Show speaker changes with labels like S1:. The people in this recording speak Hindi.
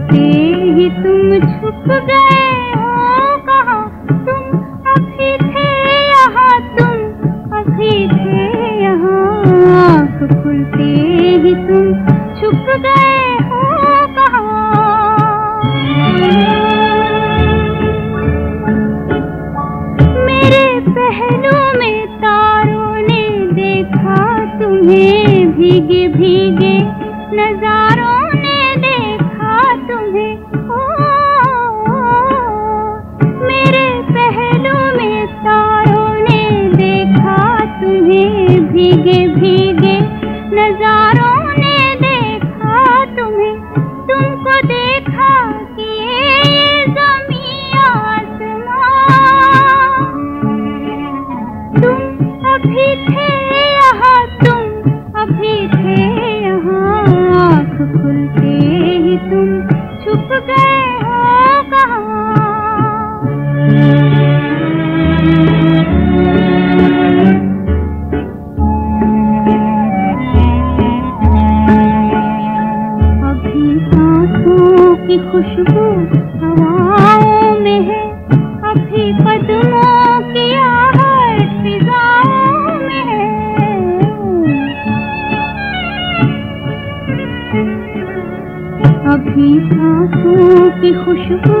S1: सुनते ही तुम छुप गए हो कहा? तुम अभी थे यहाँ, तुम अभी थे यहाँ। आँख खुलते ही तुम छुप गए हो कहा? तुम्हें भीगे भीगे नजार खुशबू हवाओं में है। अभी कदमों की आहट फिजाओं में है। अभी सांसों की खुशबू